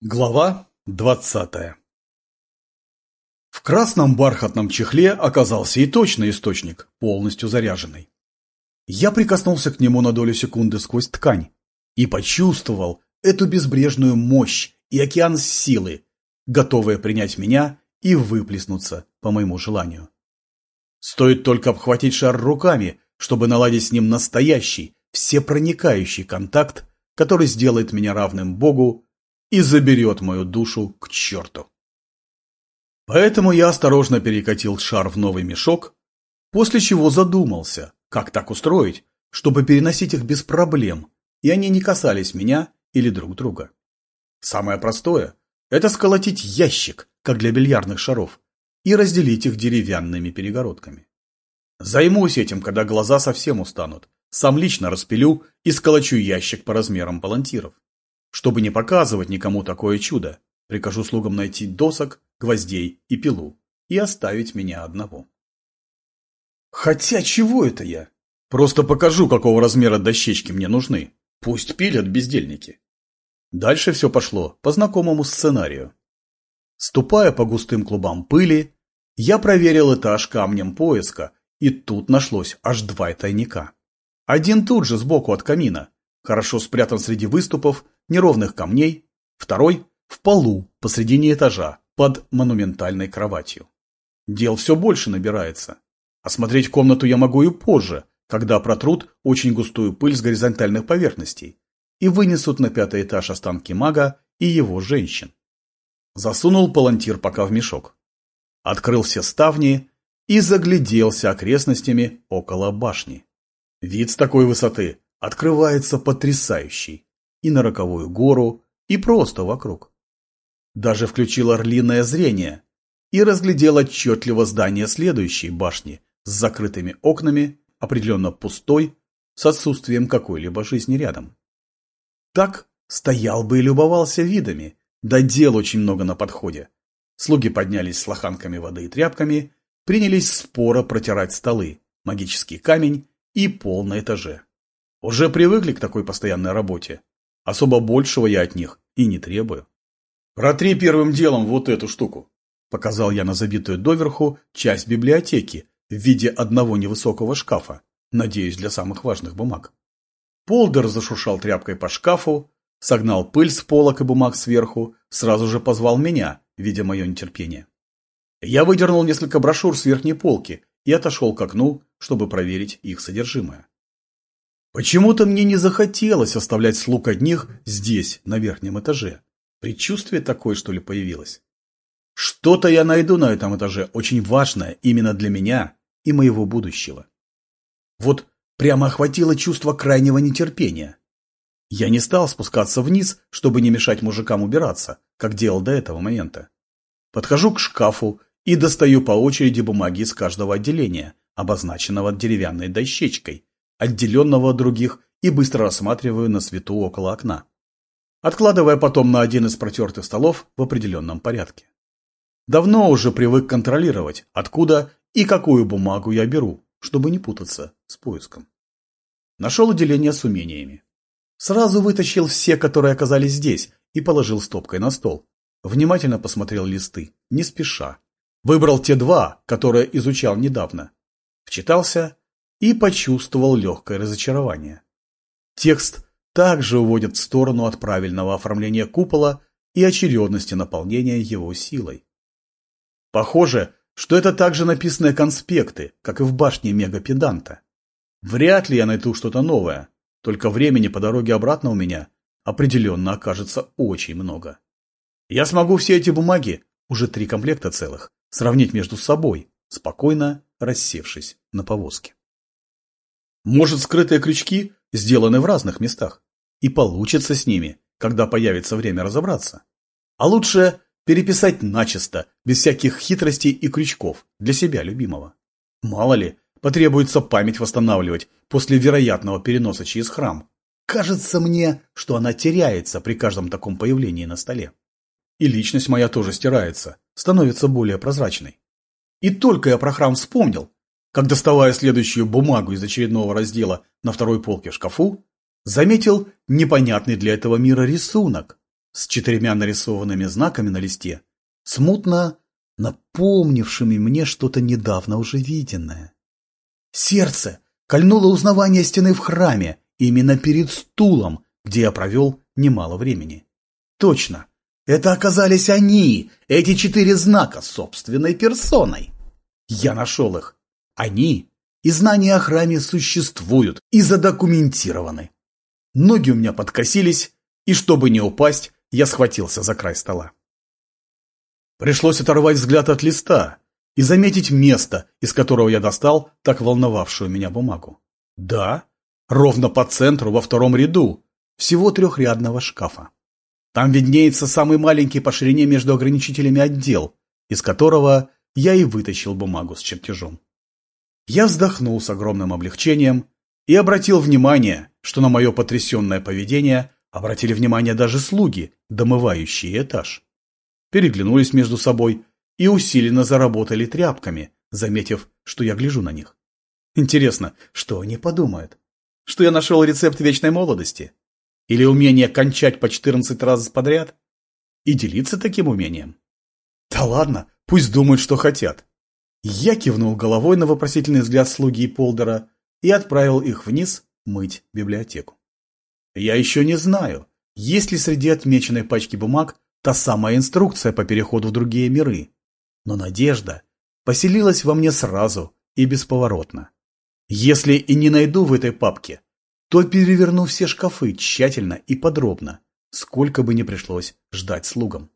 Глава двадцатая В красном бархатном чехле оказался и точный источник, полностью заряженный. Я прикоснулся к нему на долю секунды сквозь ткань и почувствовал эту безбрежную мощь и океан силы, готовые принять меня и выплеснуться по моему желанию. Стоит только обхватить шар руками, чтобы наладить с ним настоящий, всепроникающий контакт, который сделает меня равным Богу и заберет мою душу к черту. Поэтому я осторожно перекатил шар в новый мешок, после чего задумался, как так устроить, чтобы переносить их без проблем, и они не касались меня или друг друга. Самое простое – это сколотить ящик, как для бильярдных шаров, и разделить их деревянными перегородками. Займусь этим, когда глаза совсем устанут, сам лично распилю и сколочу ящик по размерам палантиров. Чтобы не показывать никому такое чудо, прикажу слугам найти досок, гвоздей и пилу и оставить меня одного. Хотя чего это я? Просто покажу, какого размера дощечки мне нужны. Пусть пилят бездельники. Дальше все пошло по знакомому сценарию. Ступая по густым клубам пыли, я проверил этаж камнем поиска, и тут нашлось аж два тайника. Один тут же сбоку от камина, хорошо спрятан среди выступов неровных камней, второй – в полу посредине этажа под монументальной кроватью. Дел все больше набирается. Осмотреть комнату я могу и позже, когда протрут очень густую пыль с горизонтальных поверхностей и вынесут на пятый этаж останки мага и его женщин. Засунул палантир пока в мешок. Открыл все ставни и загляделся окрестностями около башни. Вид с такой высоты открывается потрясающий и на роковую гору, и просто вокруг. Даже включил орлиное зрение и разглядел отчетливо здание следующей башни с закрытыми окнами, определенно пустой, с отсутствием какой-либо жизни рядом. Так стоял бы и любовался видами, да дел очень много на подходе. Слуги поднялись с лоханками воды и тряпками, принялись споро протирать столы, магический камень и пол на этаже. Уже привыкли к такой постоянной работе, Особо большего я от них и не требую. Протри первым делом вот эту штуку. Показал я на забитую доверху часть библиотеки в виде одного невысокого шкафа, надеюсь, для самых важных бумаг. Полдер зашуршал тряпкой по шкафу, согнал пыль с полок и бумаг сверху, сразу же позвал меня, видя мое нетерпение. Я выдернул несколько брошюр с верхней полки и отошел к окну, чтобы проверить их содержимое. Почему-то мне не захотелось оставлять слуг одних здесь, на верхнем этаже. Предчувствие такое, что ли, появилось. Что-то я найду на этом этаже очень важное именно для меня и моего будущего. Вот прямо охватило чувство крайнего нетерпения. Я не стал спускаться вниз, чтобы не мешать мужикам убираться, как делал до этого момента. Подхожу к шкафу и достаю по очереди бумаги из каждого отделения, обозначенного деревянной дощечкой, отделенного от других, и быстро рассматриваю на свету около окна, откладывая потом на один из протертых столов в определенном порядке. Давно уже привык контролировать, откуда и какую бумагу я беру, чтобы не путаться с поиском. Нашел отделение с умениями. Сразу вытащил все, которые оказались здесь, и положил стопкой на стол. Внимательно посмотрел листы, не спеша. Выбрал те два, которые изучал недавно. Вчитался и почувствовал легкое разочарование. Текст также уводит в сторону от правильного оформления купола и очередности наполнения его силой. Похоже, что это также написанные конспекты, как и в башне мегапеданта. Вряд ли я найду что-то новое, только времени по дороге обратно у меня определенно окажется очень много. Я смогу все эти бумаги, уже три комплекта целых, сравнить между собой, спокойно рассевшись на повозке. Может, скрытые крючки сделаны в разных местах, и получится с ними, когда появится время разобраться. А лучше переписать начисто, без всяких хитростей и крючков, для себя любимого. Мало ли, потребуется память восстанавливать после вероятного переноса через храм. Кажется мне, что она теряется при каждом таком появлении на столе. И личность моя тоже стирается, становится более прозрачной. И только я про храм вспомнил, как доставая следующую бумагу из очередного раздела на второй полке шкафу, заметил непонятный для этого мира рисунок, с четырьмя нарисованными знаками на листе, смутно напомнившими мне что-то недавно уже виденное. Сердце кольнуло узнавание стены в храме, именно перед стулом, где я провел немало времени. Точно, это оказались они, эти четыре знака, собственной персоной. Я нашел их. Они и знания о храме существуют и задокументированы. Ноги у меня подкосились, и чтобы не упасть, я схватился за край стола. Пришлось оторвать взгляд от листа и заметить место, из которого я достал так волновавшую меня бумагу. Да, ровно по центру, во втором ряду, всего трехрядного шкафа. Там виднеется самый маленький по ширине между ограничителями отдел, из которого я и вытащил бумагу с чертежом. Я вздохнул с огромным облегчением и обратил внимание, что на мое потрясенное поведение обратили внимание даже слуги, домывающие этаж. Переглянулись между собой и усиленно заработали тряпками, заметив, что я гляжу на них. Интересно, что они подумают? Что я нашел рецепт вечной молодости? Или умение кончать по 14 раз подряд? И делиться таким умением? Да ладно, пусть думают, что хотят. Я кивнул головой на вопросительный взгляд слуги Полдера и отправил их вниз мыть библиотеку. Я еще не знаю, есть ли среди отмеченной пачки бумаг та самая инструкция по переходу в другие миры. Но надежда поселилась во мне сразу и бесповоротно. Если и не найду в этой папке, то переверну все шкафы тщательно и подробно, сколько бы ни пришлось ждать слугам.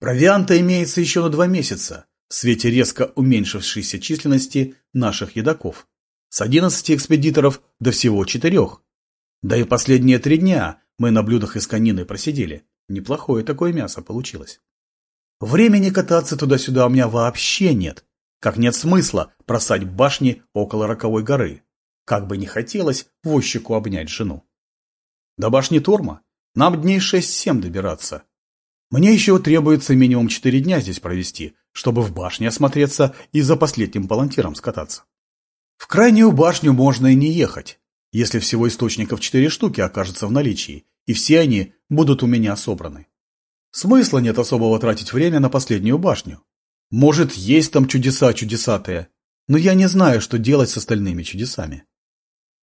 Провианта имеется еще на два месяца, в свете резко уменьшившейся численности наших едоков. С 11 экспедиторов до всего четырех. Да и последние три дня мы на блюдах из конины просидели. Неплохое такое мясо получилось. Времени кататься туда-сюда у меня вообще нет. Как нет смысла бросать башни около Роковой горы. Как бы не хотелось возчику обнять жену. До башни Турма нам дней шесть-семь добираться. Мне еще требуется минимум четыре дня здесь провести, чтобы в башне осмотреться и за последним палантиром скататься. В крайнюю башню можно и не ехать, если всего источников четыре штуки окажется в наличии, и все они будут у меня собраны. Смысла нет особого тратить время на последнюю башню. Может, есть там чудеса чудесатые, но я не знаю, что делать с остальными чудесами.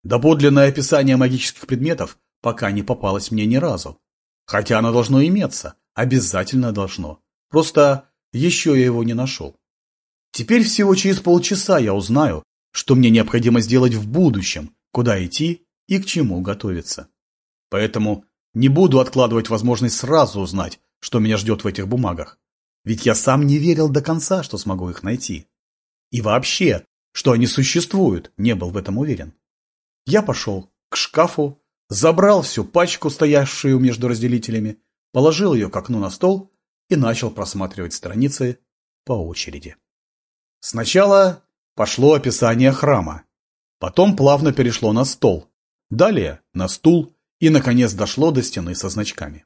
Доподлинное описание магических предметов пока не попалось мне ни разу. Хотя оно должно иметься, обязательно должно. Просто еще я его не нашел. Теперь всего через полчаса я узнаю, что мне необходимо сделать в будущем, куда идти и к чему готовиться. Поэтому не буду откладывать возможность сразу узнать, что меня ждет в этих бумагах. Ведь я сам не верил до конца, что смогу их найти. И вообще, что они существуют, не был в этом уверен. Я пошел к шкафу, забрал всю пачку, стоявшую между разделителями, положил ее к окну на стол и начал просматривать страницы по очереди. Сначала пошло описание храма, потом плавно перешло на стол, далее на стул и, наконец, дошло до стены со значками.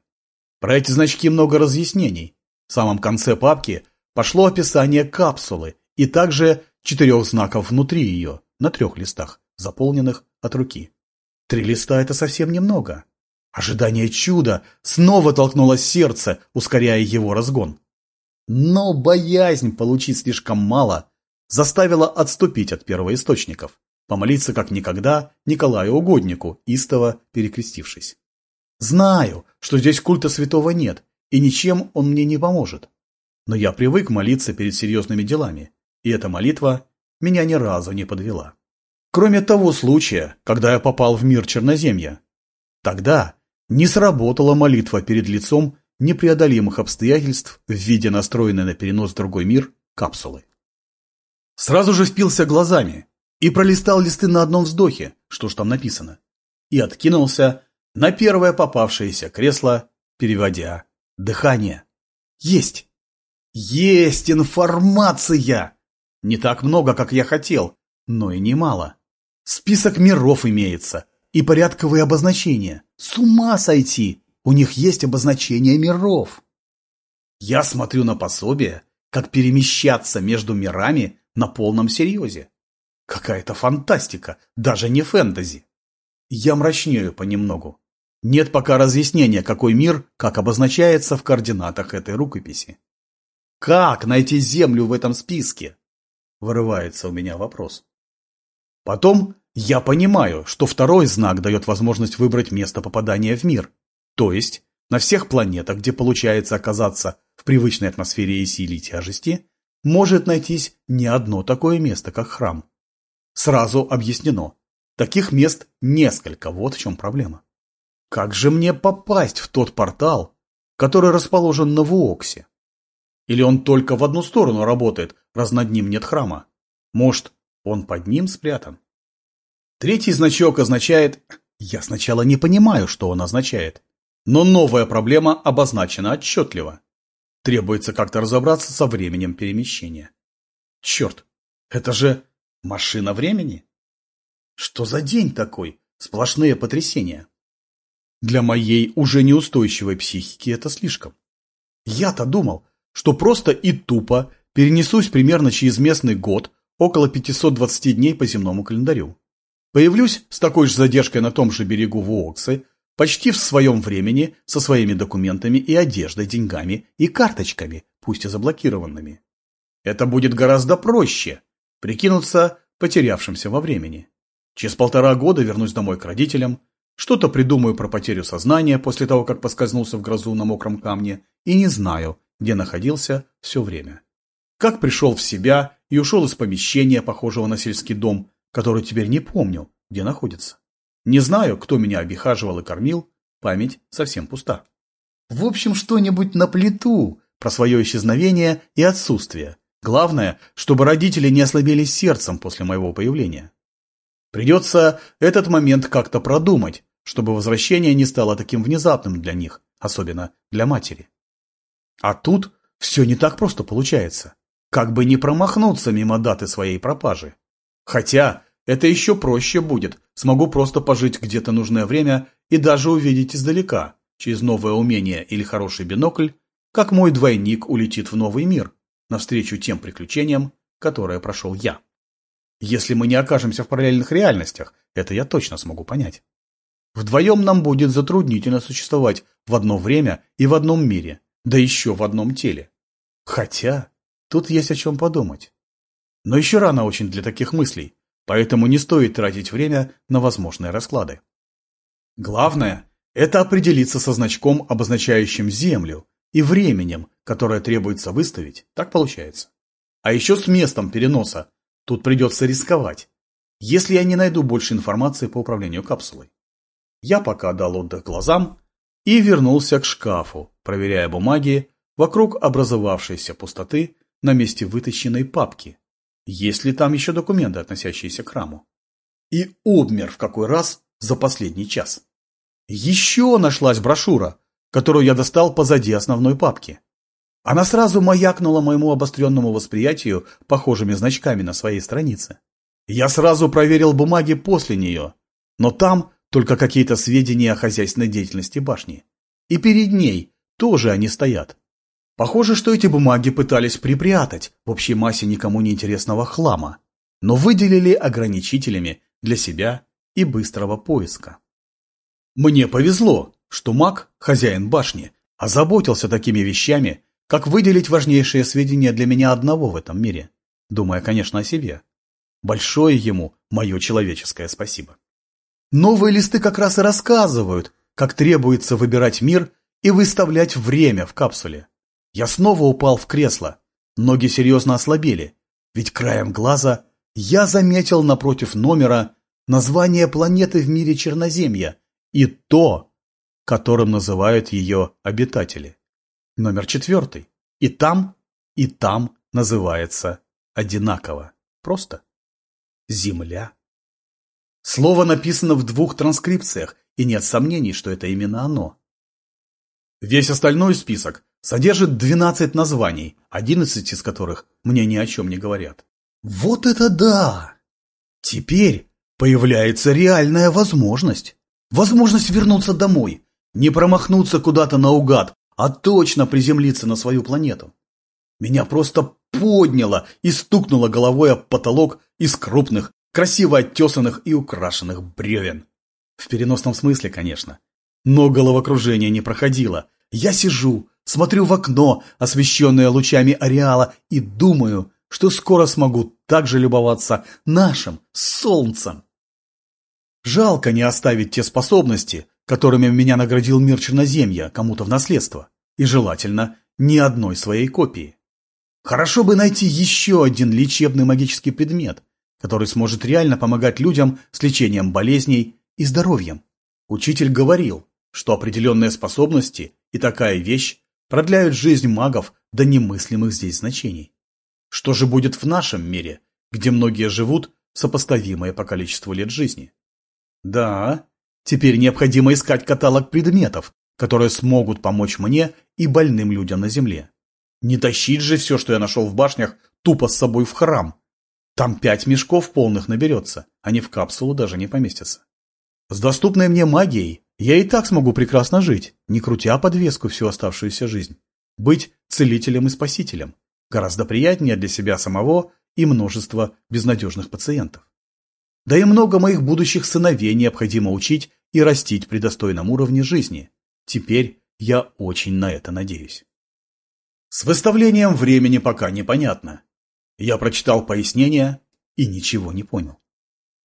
Про эти значки много разъяснений. В самом конце папки пошло описание капсулы и также четырех знаков внутри ее, на трех листах, заполненных от руки. Три листа – это совсем немного. Ожидание чуда снова толкнуло сердце, ускоряя его разгон. Но боязнь получить слишком мало заставила отступить от первоисточников, помолиться как никогда Николаю Угоднику, истово перекрестившись. Знаю, что здесь культа святого нет, и ничем он мне не поможет. Но я привык молиться перед серьезными делами, и эта молитва меня ни разу не подвела. Кроме того случая, когда я попал в мир Черноземья. Тогда не сработала молитва перед лицом непреодолимых обстоятельств в виде настроенной на перенос в другой мир капсулы. Сразу же впился глазами и пролистал листы на одном вздохе, что ж там написано, и откинулся на первое попавшееся кресло, переводя дыхание. Есть! Есть информация! Не так много, как я хотел, но и немало. Список миров имеется, и порядковые обозначения. С ума сойти! У них есть обозначения миров. Я смотрю на пособие, как перемещаться между мирами на полном серьезе. Какая-то фантастика, даже не фэнтези. Я мрачнею понемногу. Нет пока разъяснения, какой мир, как обозначается в координатах этой рукописи. Как найти Землю в этом списке? Вырывается у меня вопрос. Потом я понимаю, что второй знак дает возможность выбрать место попадания в мир. То есть, на всех планетах, где получается оказаться в привычной атмосфере и силе тяжести, может найтись не одно такое место, как храм. Сразу объяснено. Таких мест несколько, вот в чем проблема. Как же мне попасть в тот портал, который расположен на Вуоксе? Или он только в одну сторону работает, раз над ним нет храма? Может, он под ним спрятан? Третий значок означает... Я сначала не понимаю, что он означает. Но новая проблема обозначена отчетливо. Требуется как-то разобраться со временем перемещения. Черт, это же машина времени? Что за день такой? Сплошные потрясения. Для моей уже неустойчивой психики это слишком. Я-то думал, что просто и тупо перенесусь примерно через местный год около 520 дней по земному календарю. Появлюсь с такой же задержкой на том же берегу Вуоксы, почти в своем времени, со своими документами и одеждой, деньгами и карточками, пусть и заблокированными. Это будет гораздо проще – прикинуться потерявшимся во времени. Через полтора года вернусь домой к родителям, что-то придумаю про потерю сознания после того, как поскользнулся в грозу на мокром камне, и не знаю, где находился все время. Как пришел в себя и ушел из помещения, похожего на сельский дом, который теперь не помню, где находится. Не знаю, кто меня обихаживал и кормил, память совсем пуста. В общем, что-нибудь на плиту про свое исчезновение и отсутствие. Главное, чтобы родители не ослабели сердцем после моего появления. Придется этот момент как-то продумать, чтобы возвращение не стало таким внезапным для них, особенно для матери. А тут все не так просто получается. Как бы не промахнуться мимо даты своей пропажи. Хотя это еще проще будет, смогу просто пожить где-то нужное время и даже увидеть издалека, через новое умение или хороший бинокль, как мой двойник улетит в новый мир, навстречу тем приключениям, которые прошел я. Если мы не окажемся в параллельных реальностях, это я точно смогу понять. Вдвоем нам будет затруднительно существовать в одно время и в одном мире, да еще в одном теле. Хотя, тут есть о чем подумать. Но еще рано очень для таких мыслей, поэтому не стоит тратить время на возможные расклады. Главное – это определиться со значком, обозначающим Землю, и временем, которое требуется выставить, так получается. А еще с местом переноса, тут придется рисковать, если я не найду больше информации по управлению капсулой. Я пока дал отдых глазам и вернулся к шкафу, проверяя бумаги вокруг образовавшейся пустоты на месте вытащенной папки, есть ли там еще документы, относящиеся к храму. И обмер в какой раз за последний час. Еще нашлась брошюра, которую я достал позади основной папки. Она сразу маякнула моему обостренному восприятию похожими значками на своей странице. Я сразу проверил бумаги после нее, но там только какие-то сведения о хозяйственной деятельности башни. И перед ней тоже они стоят. Похоже, что эти бумаги пытались припрятать в общей массе никому не интересного хлама, но выделили ограничителями для себя и быстрого поиска. Мне повезло, что маг, хозяин башни, озаботился такими вещами, как выделить важнейшие сведения для меня одного в этом мире, думая, конечно, о себе. Большое ему мое человеческое спасибо. Новые листы как раз и рассказывают, как требуется выбирать мир и выставлять время в капсуле. Я снова упал в кресло. Ноги серьезно ослабели, ведь краем глаза я заметил напротив номера название планеты в мире Черноземья и то, которым называют ее обитатели. Номер четвертый. И там, и там называется одинаково. Просто. Земля. Слово написано в двух транскрипциях, и нет сомнений, что это именно оно. Весь остальной список содержит 12 названий, 11 из которых мне ни о чем не говорят. Вот это да! Теперь появляется реальная возможность. Возможность вернуться домой, не промахнуться куда-то наугад, а точно приземлиться на свою планету. Меня просто подняло и стукнуло головой об потолок из крупных, красиво оттесанных и украшенных бревен. В переносном смысле, конечно. Но головокружение не проходило. Я сижу, смотрю в окно, освещенное лучами ареала, и думаю, что скоро смогу также любоваться нашим солнцем. Жалко не оставить те способности, которыми меня наградил мир Черноземья кому-то в наследство, и желательно ни одной своей копии. Хорошо бы найти еще один лечебный магический предмет, который сможет реально помогать людям с лечением болезней и здоровьем. Учитель говорил, что определенные способности и такая вещь продляют жизнь магов до немыслимых здесь значений. Что же будет в нашем мире, где многие живут сопоставимые по количеству лет жизни? Да, теперь необходимо искать каталог предметов, которые смогут помочь мне и больным людям на земле. Не тащить же все, что я нашел в башнях, тупо с собой в храм. Там пять мешков полных наберется, они в капсулу даже не поместятся. С доступной мне магией я и так смогу прекрасно жить, не крутя подвеску всю оставшуюся жизнь. Быть целителем и спасителем. Гораздо приятнее для себя самого и множество безнадежных пациентов. Да и много моих будущих сыновей необходимо учить и растить при достойном уровне жизни. Теперь я очень на это надеюсь. С выставлением времени пока непонятно. Я прочитал пояснения и ничего не понял.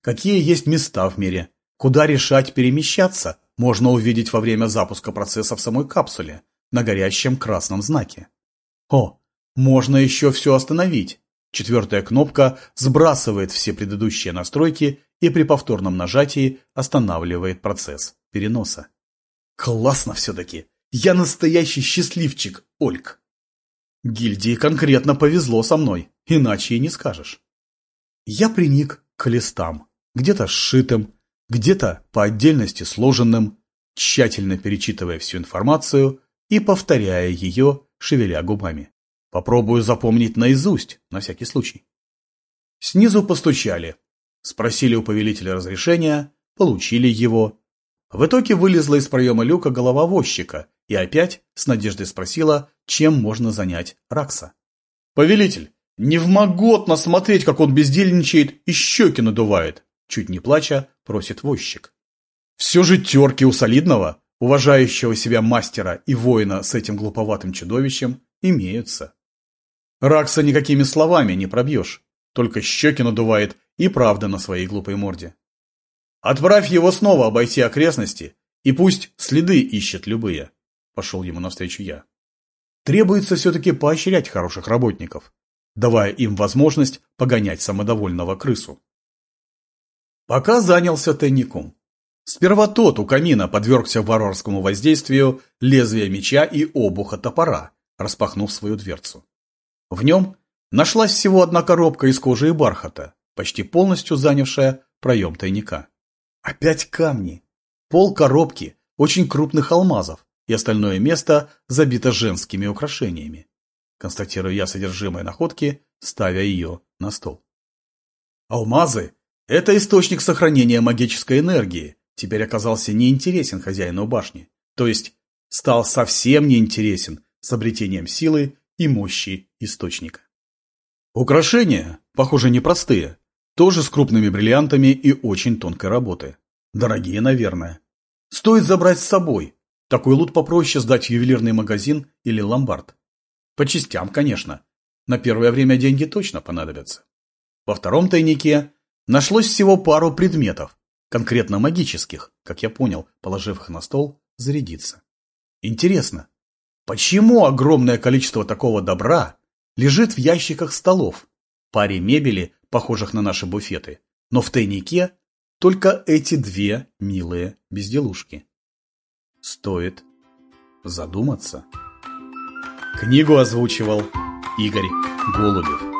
Какие есть места в мире, куда решать перемещаться, можно увидеть во время запуска процесса в самой капсуле, на горящем красном знаке. О, можно еще все остановить, Четвертая кнопка сбрасывает все предыдущие настройки и при повторном нажатии останавливает процесс переноса. Классно все-таки! Я настоящий счастливчик, Ольг! Гильдии конкретно повезло со мной, иначе и не скажешь. Я приник к листам, где-то сшитым, где-то по отдельности сложенным, тщательно перечитывая всю информацию и повторяя ее, шевеля губами. Попробую запомнить наизусть, на всякий случай. Снизу постучали. Спросили у повелителя разрешения, получили его. В итоге вылезла из проема люка голова возчика и опять с надеждой спросила, чем можно занять Ракса. «Повелитель, не вмоготно смотреть, как он бездельничает и щеки надувает!» Чуть не плача, просит возчик. «Все же терки у солидного, уважающего себя мастера и воина с этим глуповатым чудовищем, имеются». Ракса никакими словами не пробьешь, только щеки надувает и правда на своей глупой морде. Отправь его снова обойти окрестности, и пусть следы ищет любые. Пошел ему навстречу я. Требуется все-таки поощрять хороших работников, давая им возможность погонять самодовольного крысу. Пока занялся тайником. Сперва тот у камина подвергся варварскому воздействию лезвия меча и обуха топора, распахнув свою дверцу. В нем нашлась всего одна коробка из кожи и бархата, почти полностью занявшая проем тайника. Опять камни. Пол коробки очень крупных алмазов, и остальное место забито женскими украшениями. Констатирую я содержимое находки, ставя ее на стол. Алмазы – это источник сохранения магической энергии, теперь оказался неинтересен хозяину башни, то есть стал совсем неинтересен с обретением силы и мощи источника. Украшения, похоже, непростые, тоже с крупными бриллиантами и очень тонкой работы. Дорогие, наверное. Стоит забрать с собой. Такой лут попроще сдать в ювелирный магазин или ломбард. По частям, конечно. На первое время деньги точно понадобятся. Во втором тайнике нашлось всего пару предметов, конкретно магических, как я понял, положив их на стол, зарядиться. Интересно, Почему огромное количество такого добра лежит в ящиках столов, паре мебели, похожих на наши буфеты, но в тайнике только эти две милые безделушки? Стоит задуматься. Книгу озвучивал Игорь Голубев.